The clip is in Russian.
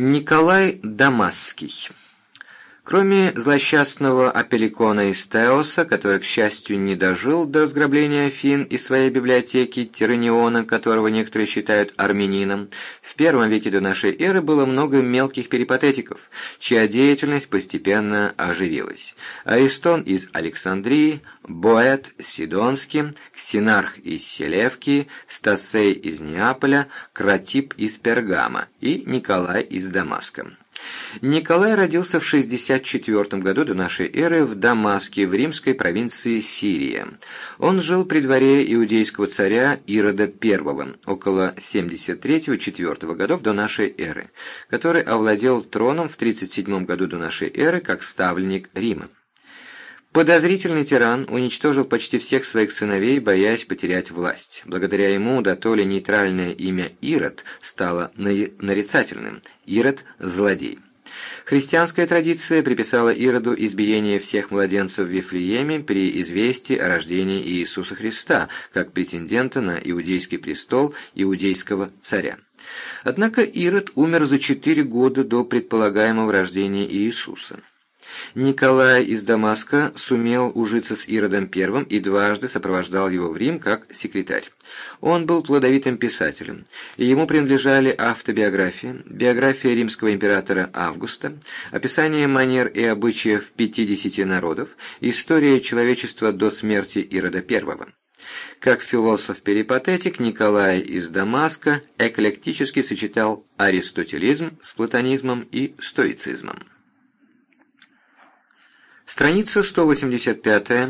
Николай Дамасский Кроме злосчастного Апелликона из Теоса, который, к счастью, не дожил до разграбления Афин и своей библиотеки Тираниона, которого некоторые считают армянином, в первом веке до нашей эры было много мелких перипатетиков, чья деятельность постепенно оживилась. Аристон из Александрии, Боэт Сидонский, Ксенарх из Селевки, Стасей из Неаполя, Кратип из Пергама и Николай из Дамаска. Николай родился в 64 году до нашей эры в Дамаске, в римской провинции Сирия. Он жил при дворе иудейского царя Ирода I около 73-4 годов до нашей эры, который овладел троном в 37 году до нашей эры как ставленник Рима. Подозрительный тиран уничтожил почти всех своих сыновей, боясь потерять власть. Благодаря ему да то ли нейтральное имя Ирод стало нарицательным. Ирод – злодей. Христианская традиция приписала Ироду избиение всех младенцев в Вифлееме при известии о рождении Иисуса Христа, как претендента на иудейский престол иудейского царя. Однако Ирод умер за четыре года до предполагаемого рождения Иисуса. Николай из Дамаска сумел ужиться с Иродом I и дважды сопровождал его в Рим как секретарь. Он был плодовитым писателем, и ему принадлежали автобиография, биография римского императора Августа, описание манер и обычаев 50 народов, история человечества до смерти Ирода I. Как философ-перипатетик Николай из Дамаска эклектически сочетал аристотелизм с платонизмом и стоицизмом. Страница 185